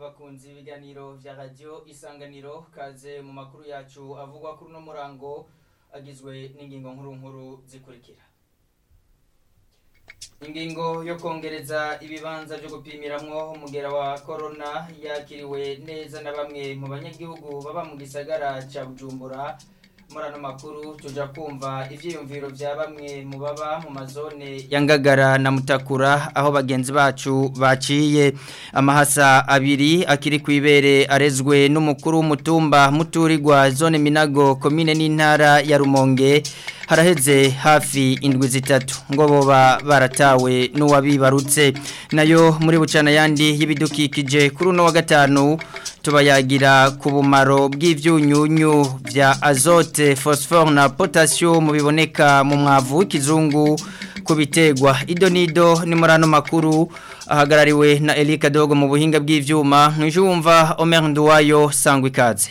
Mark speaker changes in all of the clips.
Speaker 1: bakunzi ibiganiro bya radio isanganiro kaze mu makuru yacu avugwa kuri no murango agizwe n'ingingo nkuru nkuru zikurikira ingingo yo kongereza ibibanza byo gupimiramwo umugera wa corona yakiriwe neza na bamwe mu banyagihugu baba mu gisagara ca bujumbura muri makuru tujya kumva ibyiyumviro bya bamwe mu baba mu mazone ya na mutakura aho bagenzi bacu baciye amahasa abiri akiri ku ibere arezwe n'umukuru w'umutumba muturirwa zone minago komine n'intara ya rumonge haraheze hafi indwi zitatu ngo boba baratawe n'uwabibarutse nayo muri bucana yandi y'ibidukikije kuri uno wa gatanu tubayagira ku bumaro bw'ibyunyunyu bya azote fosiforo na potasiyo mu biboneka mu mwavu w'ikizungu ku bitegwa ido n'ido ni muri makuru ahagarariwe na Erika Dogo mu buhinga bw'ibyuma ntujumva Omer Nduwayo sangwa ikaze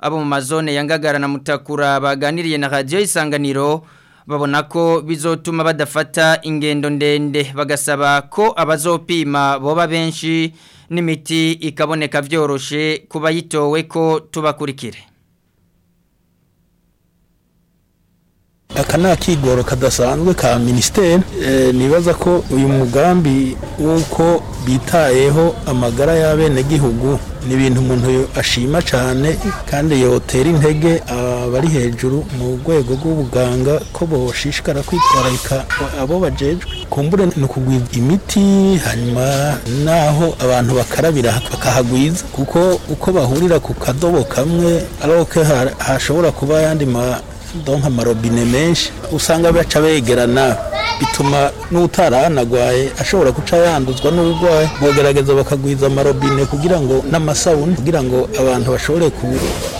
Speaker 1: abo mu mazone ya ngagara na mutakura baganiriye na radiyo isanganiro babona ko bizotuma badafata ingendo ndende bagasaba ko abazopima boba benshi n'imiti ikaboneka byoroshye kuba yitowe ko tubakurikire
Speaker 2: aka ni akigoro kadasanzwe ka minisiteri eh, nibaza ko uyu mugambi w'uko bitayeho amagara y'abenegihugu ni ibintu umuntu ashima cyane kandi yotera intege abari hejuru mu rwego rw'ubuganga ko boshishikara kwitwararika abo bajejwe kumbure ni ukugwiza imiti hanyuma naho abantu bakarabira bakahagwiza kuko uko bahurira ku kadobo kamwe ari hashobora kuba ayandi ma donka amarobine menshi usanga baca begerana bituma n'utaranagwaye ashobora guca yanduzwa n'uburwayi bagerageza bakagwiza amarobine kugira ngo n'amasabune kugira ngo abantu bashobore kubu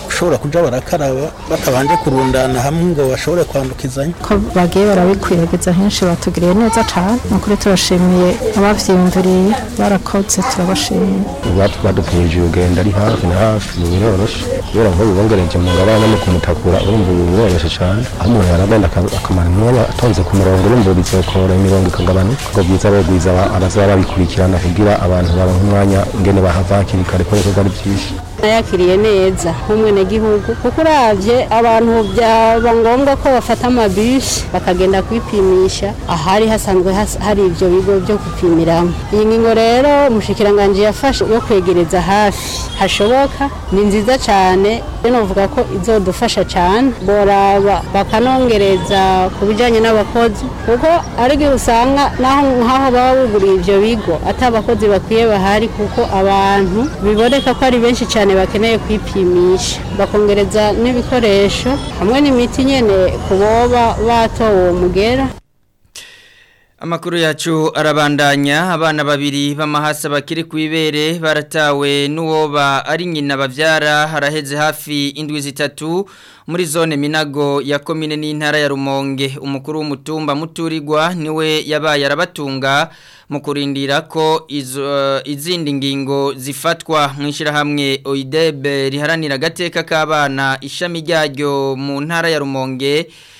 Speaker 2: bashobora kuja barakaraba batabanje kurundana hamwe ngo bashobore kwandukizanya
Speaker 3: ko bagiye barabikwiregeza henshi batugiriye neza cyane nukuri turashimiye abavyiyumviriye barakoze turabashimiye
Speaker 4: batwadupfuje ugenda ari hafi na hafi biroroshe kubera nko bibongereje mu ngabane no kumutakura urumva biroroshe cyane aho umuntu yaragenda akamara umwanya atonze ku murongo urumva bizokora imirongo ikagabanuka ngo byiza bagwiza abazaba babikurikirana kugira abantu baronka umwanya ingene bahava hakiri kare ko ari byinshi
Speaker 5: nayakiriye neza nk'umwenegihugu kuko urabye abantu byaba ngombwa ko bafata amabisi bakagenda kwipimisha ahari hasanzwe hari ibyo bigo byo gupimiramo iyi ngingo rero umushyikiranganje yafashe yo kwegereza hafi hashoboka ni nziza cyane navuga ko izodufasha cyane boraba bakanongereza ku bijyanye n'abakozi kuko ariko usanga nk'aho baba buguriye ibyo bigo atabakozi bakwiye bahari kuko abantu biboneka ko ari benshi cyane cyane bakeneye kwipimisha bakongereza n'ibikoresho hamwe n'imiti nyine ku boba batowe mugera
Speaker 1: Amakuru yacu arabandanya abana babiri b'amahasa bakiri ku ibere baratawe n'uwoba ari nyina babyara haraheze hafi indwi zitatu muri zone Minago ya komine n'intara ya Rumonge umukuru w'umutumba muturirwa niwe yabaye arabatunga mu kurindira ko eh, izindi ngingo zifatwa mu ishyirahamwe OIDEB riharanira agateka k'abana ishami ryaryo mu ntara ya Rumonge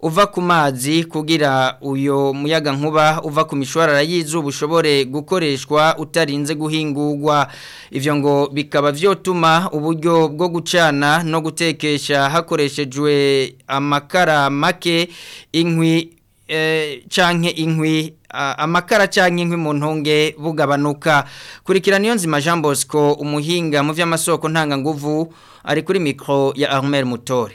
Speaker 1: uva ku mazi kugira uyo muyaga nkuba uva ku mishwarara y'izuba ushobore gukoreshwa utarinze guhingurwa ibyo ngo bikaba vyotuma uburyo bwo gucana no gutekesha hakoreshejwe amakara make inkwi canke inkwi amakara canke inkwi mu ntonge bugabanuka kurikirana iyo nzima Jean Bosco umuhinga mu vy'amasoko ntanga nguvu ari kuri micro ya Armel Mutore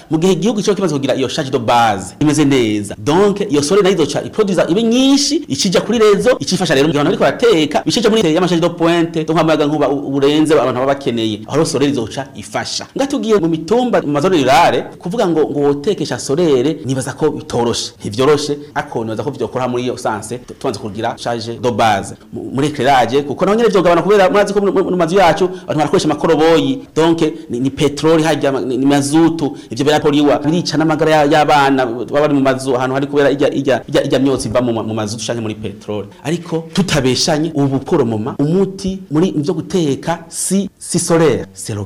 Speaker 6: mu gihe igihugu cyo kimaze kugira iyo charge de base imeze neza donc iyo solere nayo izoca iproduza ibe nyinshi ikija kuri rezo ikifasha rero abantu bariko barateka bishije muri ya charge de pointe donc amaga nkuba uburenze abantu baba bakeneye aho solere izoca ifasha ngatugiye mu mitumba amazone rurale kuvuga ngo ngo wotekesha solere nibaza ko bitoroshe ntivyoroshe ako nibaza ko vyokora muri iyo sanse tubanze kugira charge de base muri éclairage kuko naho nyene vyogabana kubera mwazi ko mu mazu yacu abantu barakoresha makoroboyi donc ni, ni petroli hajya ni mazutu ivyo bera poliwa birica n'amagara y'abana baba mu mazu ahantu hari kubera ijya ijya ijya myotsi iva mu mazu canke muri petroli ariko tutabeshanye ubu koromoma umuti muri byo guteka si si solaire c'est le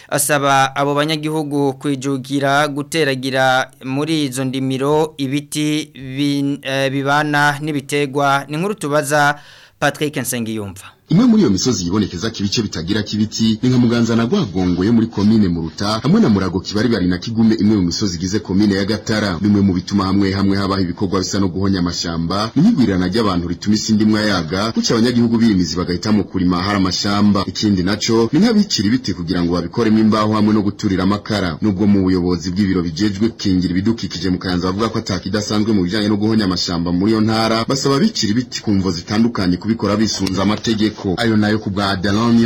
Speaker 1: asaba abo banyagihugu kwijugira guteragira muri izo ndimiro ibiti eh, bibana n'ibitegwa ninkuru tubaza Patrick Nsengiyumva
Speaker 7: imwe muri iyo misozi yibonekeza kibice bitagira k'ibiti ni nka muganza na gwagongo yo muri komine muruta hamwe na murago kibari bari na kigume imwe mu misozi igize komine ya gatara bimwe mu bituma hamwe hamwe habaho ibikorwa bisa no guhonya amashamba n'imigwirana ry'abantu rituma isi ndimwa yaga kuko abanyagihugu birimizi mu kurima hari amashamba ikindi naco ni nk'abikira ibiti kugira ngo babikoremo imbaho hamwe no guturira amakara nubwo mu buyobozi bw'ibiro bijejwe kingira ibidukikije mu kayanza bavuga ko atakidasanzwe mu bijanye no guhonya amashamba muri iyo ntara basaba abikira ibiti ku mvo zitandukanye kubikora bisunza amategeko amategeko ayo nayo ku bwa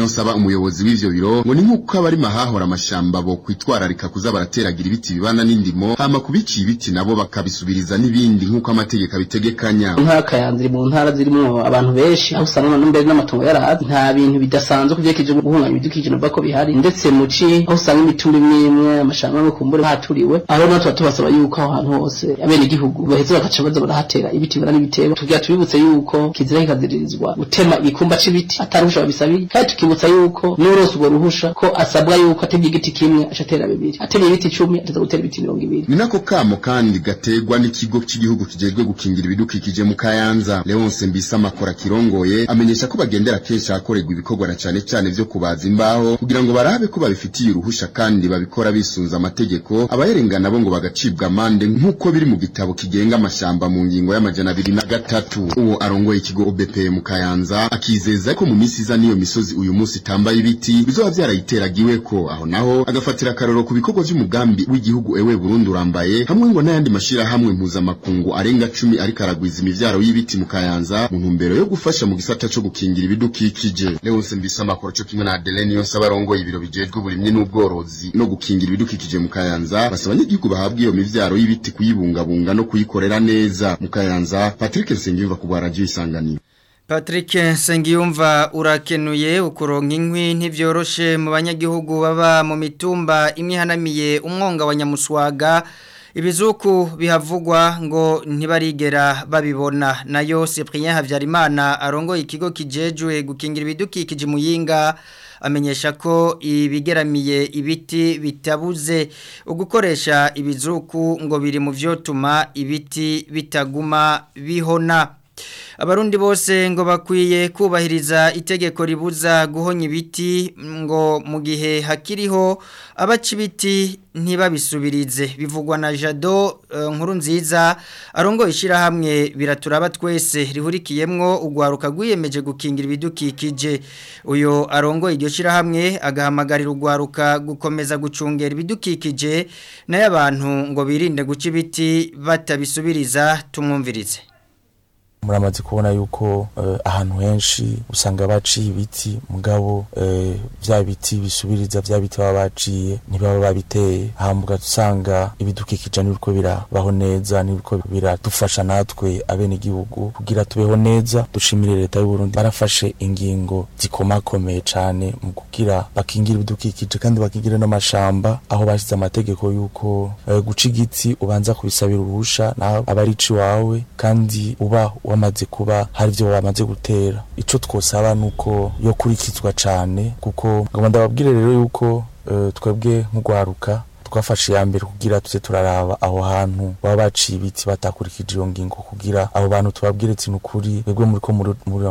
Speaker 7: saba umuyobozi w'ivyo biro ngo ni nkuko abarima hahora amashamba bo kwitwararika kuza barateragira ibiti bibana n'indimo hama kubici ibiti nabo bakabisubiriza n'ibindi nkuko amategeko abitegekanya
Speaker 8: nk'akayanziri mu ntara zirimo abantu benshi aho usanga no mbere n'amatongo nta bintu bidasanzwe kuvyekeje guhunganya ibidukikije no bako bihari ndetse muci aho usanga imitumba imwe imwe amashamba no kumbure haturiwe aho natwe tubasaba yuko aho hantu hose abene igihugu baheze bakaca barahatera ibiti bana n'ibitego tugira tubibutse yuko kizira kikazirizwa gutema igikumba c'ibiti ibiti ataruhusha babisabira kandi tukibutsa yuko n'urose ubwo ruhusha ko asabwa yuko atevye igiti kimwe acatera bibiri atevye ibiti cumi ataza gutera ibiti mirongo ibiri
Speaker 7: ni nako kamo kandi gategwa n'ikigo cy'igihugu kijejwe gukingira ibidukikije mu kayanza leonse mbisa makora kirongoye amenyesha ko bagendera kenshi ahakorerwa ibikorwa na cyane cyane vyo kubaza imbaho kugira ngo barabe ko babifitiye uruhusha kandi babikora bisunza amategeko abayarengana bo ngo bagacibwa amande nk'uko biri mu gitabo kigenga amashyamba mu ngingo y'amajana abiri na gatatu uwo arongoye ikigo obp mu kayanza akizeza ariko mu minsi iza niyo misozi uyu munsi tambaye ibiti bizoba vyarayiteragiweko aho naho agafatira karoro ku bikorwa vy'umugambi w'igihugu ewe Burundi urambaye hamwe ngo n'ayandi mashira hamwe mpuzamakungu arenga cumi ariko aragwiza imivyaro y'ibiti mu Kayanza mu ntumbero yo gufasha mu gisata co gukingira ibidukikije Leonce Mbisa amakoro co kimwe na Adeline yose abarongoye ibiro bijejwe burimye n'ubworozi no gukingira ibidukikije mu Kayanza basaba n'igihugu bahabwa iyo mivyaro y'ibiti kuyibungabunga no kuyikorera neza mu Kayanza Patrick Nsengiyumva ku Radio Isanganiro
Speaker 1: Patrick Sengiyumva urakenuye ukuronka inkwi ntibyoroshe mu banyagihugu baba mu mitumba imwihanamiye umwonga wanyamuswaga. nyamuswaga ibizuku bihavugwa ngo ntibarigera babibona nayo Cyprien Havyarimana arongoye ikigo kijejwe gukingira ibidukikije muyinga amenyesha ko ibigeramiye ibiti bitabuze ugukoresha ibizuku ngo biri mu vyotuma ibiti bitaguma bihona abarundi bose ngo bakwiye kubahiriza itegeko ribuza guhonya ibiti ngo mu gihe hakiriho abaca ibiti ntibabisubirize bivugwa na jado eh, nkuru nziza arongo ishyirahamwe biraturaba twese rihurikiyemo ugwaruka rwiyemeje gukingira ibidukikije uyu arongo iryo shyirahamwe agahamagarira urwaruka gukomeza gucungera ibidukikije nayo abantu ngo birinde guca ibiti batabisubiriza tumwumvirize
Speaker 9: muramaze kubona yuko eh, ahantu henshi usanga baciye ibiti mugabo bya eh, biti bisubiriza bya biti baba baciye ntibaba babiteye hambuka usanga ibidukikije nibwo birabaho neza nibwo biradufasha natwe abenegihugu kugira tubeho neza dushimire leta y'u Burundi barafashe ingingo zikomakomeye cane mu kugira bakingira ibidukikije kandi bakingira n'amashamba aho bashize amategeko yuko eh, guca igiti ubanza kubisabira uruhusha naho abarici wawe kandi uba wamaze kuba hari ibyo wamaze gutera icyo twosaba ni uko yokurikizwa cyane kuko ngo ndababwire rero yuko eh, twebwe nk'urwaruka twafashe iya mbere kugira tujye turaraba aho hantu baba baciye ibiti batakurikije iyo ngingo kugira abo bantu tubabwire ati ukuri mwebwe muri ko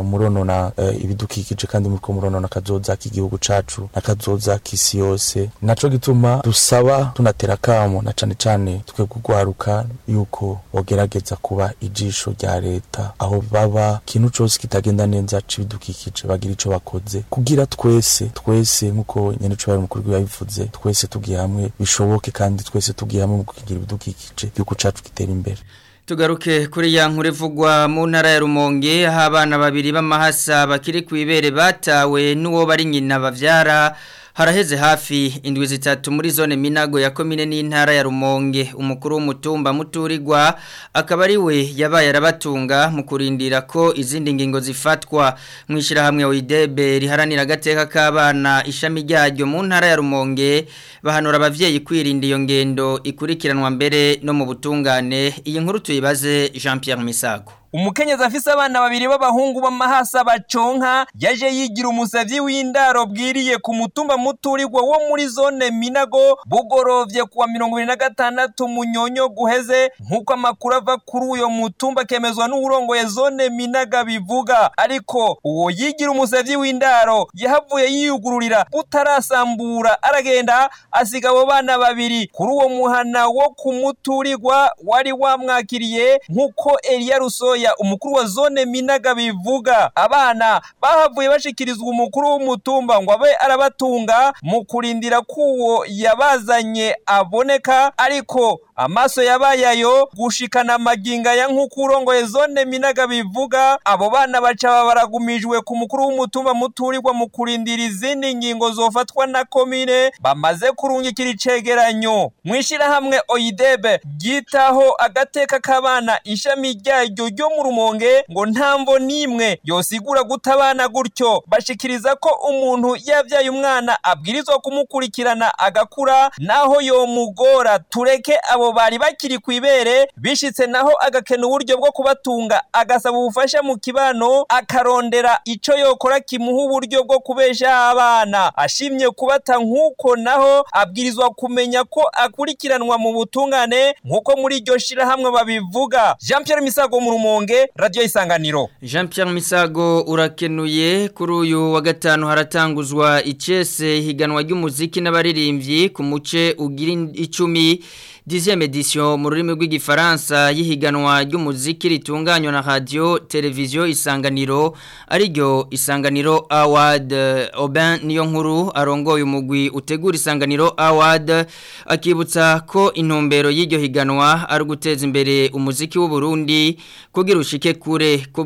Speaker 9: muronona eh, ibidukikije kandi muri ko muronona akazoza k'igihugu cacu n'akazoza k'isi yose naco gituma dusaba tunatera akamo na cane cane twebwe urwaruka yuko bogerageza kuba ijisho rya leta aho baba ikintu cyose kitagenda neza c'ibidukikije bagira icyo bakoze kugira twese twese nk'uko nyene co bari mukuru yabivuze twese tugiye hamwe bishoboye bishoboke kandi twese tugiye hamwe mu kugira ibidukikije by'uko cyacu gitera imbere
Speaker 1: tugaruke kuri ya nkuru ivugwa mu ntara ya rumonge aho abana babiri b'amahasa bakiri ku ibere batawe n'uwo bari nyina babyara haraheze hafi indwi zitatu muri zone minago ya komine n'intara ya rumonge umukuru w'umutumba muturigwa akaba ari we yabaye arabatunga mu kurindira ko izindi ngingo zifatwa mu ishyirahamwe widebe riharanira agateka k'abana ishami ryaryo mu ntara ya rumonge bahanura ababyeyi kwirinda iyo ngendo ikurikiranwa mbere no mu butungane iyi nkuru tuyibaze jean Pierre Misago
Speaker 10: umukenyezi afise abana babiri b'abahungu b'amahasa baconka yaje yigira umusavyi w'indaro bwiriye ku mutumba muturirwa wo muri zone minago bugorovye kuwa mirongo ibiri na gatandatu munyonyo guheze nk'uko amakuru ava kuri uyo mutumba akemezwa n'uwurongoye zone minaga bivuga ariko uwo yigira umusavyi w'indaro yahavuye yiyugururira utarasambura aragenda asiga abo bana babiri kuri uwo muhana wo ku muturirwa wari wamwakiriye nk'uko eliya rusoye gatoya umukuru wa zone Minaga bivuga abana bahavuye bashyikirizwa umukuru w'umutumba ngo abe arabatunga mu kurindira kuwo yabazanye aboneka ariko amaso yabaye gushikana amaginga ya nk'uko urongoye zone minaga bivuga abo bana bacaba baragumijwe ku mukuru w'umutumba muturirwa mu kurindira izindi ngingo zofatwa na komine bamaze kurungikira icegeranyo mwishyirahamwe oyidebe ryitaho agateka k'abana ishami ryaryo ryo mu rumonge ngo nta mvo n'imwe yosigura gutabana gutyo bashikiriza ko umuntu yabyaye umwana abwirizwa kumukurikirana agakura naho yomugora tureke abo bari bakiri ku ibere bishitse naho agakena uburyo bwo kubatunga agasaba ubufasha mu kibano akarondera icyo yokora kimuha uburyo bwo kubesha abana ashimye kubata nk'uko naho abwirizwa kumenya ko akurikiranwa mu butungane nk'uko muri iryo shirahamwe babivuga Jean Pierre Misago mu rumonge radio isanganiro
Speaker 1: Jean Pierre Misago urakenuye kuri uyu wa gatanu haratanguzwa icese higanwa ry'umuziki n'abaririmbyi ku muce ugira icumi dixième edition mu rurimi rw'igifaransa y'ihiganwa ry'umuziki ritunganywa na radio televiziyo isanganiro ariryo isanganiro award Aubin niyo nkuru arongoye umugwi utegura isanganiro award akibutsa ko intumbero y’igyo higanwa ari uguteza imbere umuziki w'uburundi kugira ushike kure ku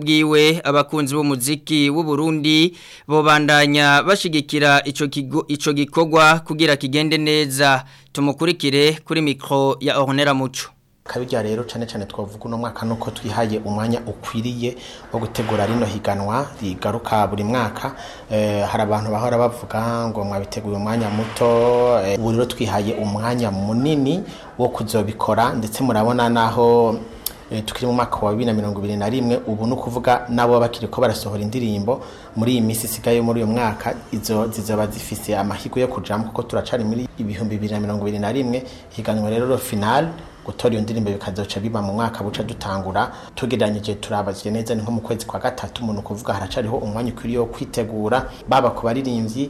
Speaker 1: abakunzi b'umuziki w'uburundi bobandanya bashigikira ico gikorwa kugira kigende neza tumukurikire kuri mikro ya ohonera muco
Speaker 11: kabirya rero cyane cyane twavuga uno mwaka nuko twihaye umwanya ukwiriye wo gutegura rino higanwa rigaruka buri mwaka eh, hari abantu bahora bavuga ngo mwabiteguye umwanya muto eh, ubu rero twihaye umwanya munini wo kuzobikora ndetse murabona naho eh, tukiri mu mwaka wa bibiri na mirongo ibiri na rimwe ubu ni ukuvuga n'abo bakiri ko barasohora indirimbo muri iyi minsi isigaye muri uyu mwaka izo zizaba zifise amahirwe yo kujamo kuko turacari muri ibihumbi bibiri na mirongo ibiri na rimwe higanwa rero finale gutora iyo ndirimbo bikazoca biba mu mwaka buca dutangura tugeranyije turabazwe neza ni nko mu kwezi kwa gatatu umuntu kuvuga haracariho umwanya ukwiriye wo kwitegura baba ku baririmbyi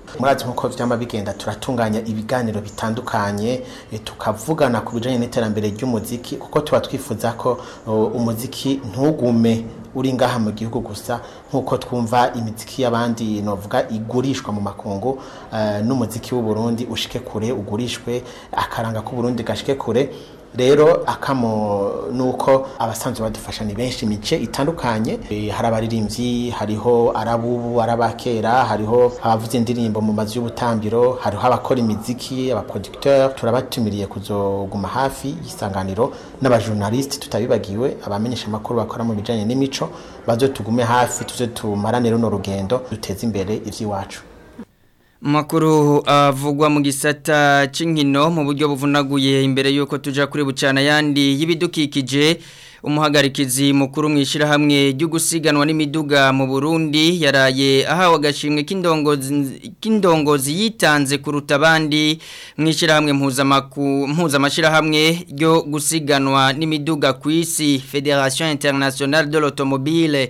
Speaker 11: murazi nk'uko byaba bigenda turatunganya ibiganiro bitandukanye eh, tukavugana ku bijyanye n'iterambere ry'umuziki kuko tuba twifuza ko oh, umuziki ntugume uri ngaha mu gihugu gusa nk'uko twumva imiziki y'abandi novuga igurishwa mu makungu eh, n'umuziki w'uburundi ushike kure ugurishwe akaranga k'uburundi gashike kure rero akamo nuko abasanzwe badufasha ni benshi mice itandukanye eh, hari abaririmbyi hariho arabubu arabakera hariho abavuze indirimbo mu mazu y'ubutambiro hariho abakora imiziki abaproducteur turabatumiriye kuzoguma hafi y'isanganiro n'abajournaliste tutabibagiwe abamenyeshamakuru bakora mu bijyanye n'imico bazo tugume hafi tuze tumaranire runo rugendo duteze imbere iby'iwacu
Speaker 1: makuru uh, avugwa mu gisata cy'inkino mu buryo buvunaguye imbere y'uko tujya kuri bucana yandi y'ibidukikije umuhagarikizi mukuru mu ishyirahamwe ryo gusiganwa n'imiduga mu burundi yaraye ahawe agashimwe k'indongozi yitanze kuruta abandi mu ishyirahamwe mpuzamashyirahamwe ryo gusiganwa n'imiduga ku isi federation internationale de l'automobile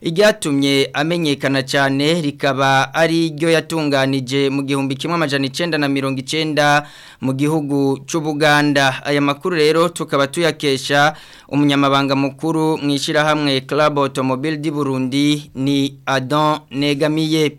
Speaker 1: iryatumye amenyekana cyane rikaba ari ryo yatunganije mu gihumbi kimwe amajana icyenda na mirongo icyenda mu gihugu cy'ubuganda aya makuru rero tukaba tuyakesha umunyamabanga mukuru mu ishyirahamwe Club Automobile di Burundi ni Adam negamiye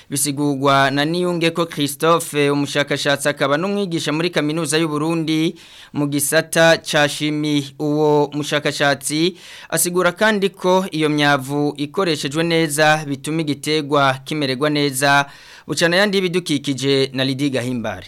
Speaker 1: bisigugwa na niyunge ko christophe umushakashatsi akaba n'umwigisha muri kaminuza y'u Burundi mu gisata cya uwo mushakashatsi asigura kandi ko iyo myavu ikoreshejwe neza bituma igitegwa kimeregwa neza ucana yandi y'ibidukikije na Lidi Gahimbare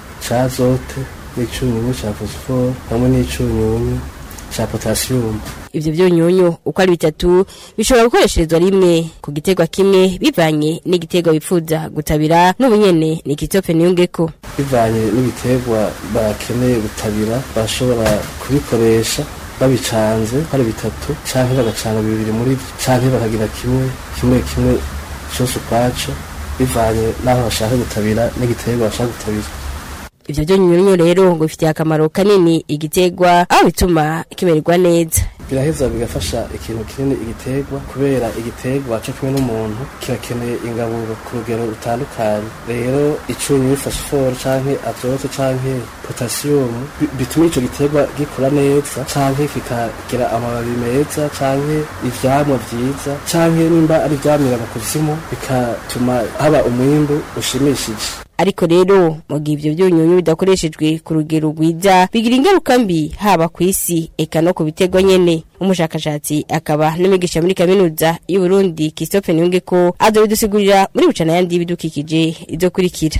Speaker 8: ca zote n'icunyunyu ca fosiforo hamwe n'icunyunyu cya potasiyumu
Speaker 12: ibyo byunyunyu uko ari bitatu bishobora gukoresherezwa rimwe ku gitego kimwe bivanye n'igitego bipfuza gutabira n'ubunyene ni igitope niyungeko
Speaker 8: bivanye n'ibitegwa bakeneye gutabira bashobora kubikoresha babicanze hari bitatu cyangwa bagacana bibiri muri byo cyangwa bakagira kimwe kimwe kimwe cyose ukwacu bivanye n'aho bashaka gutabira n'igitego bashaka gutabira
Speaker 12: ibyo byonyine rero ngo bifitiye akamaro kanini igitegwa aho bituma kimererwa neza
Speaker 13: biraheza bigafasha ikintu kinini igitegwa kubera igiterwa cyo kumwe n'umuntu kirakeneye ingaburo ku rugero rutandukanye rero icunyu fosiforo canke azote canke potasiyumu bituma icyo gitegwa gikura neza canke kikagira amababi meza cyangwa ivyamwa byiza canke nimba ari ivyamira mu kuzimu bikatuma haba umwimbu ushimishije
Speaker 12: ariko rero mu gihe ibyo byunyunyu bidakoreshejwe ku rugero rwiza bigira ingaruka mbi haba ku isi eka no ku bitego nyene umushakashatsi akaba n'umwigisha muri kaminuza y'u Burundi Christophe Niyonge ko azobidusigurira muri bucana yandi y'ibidukikije izokurikira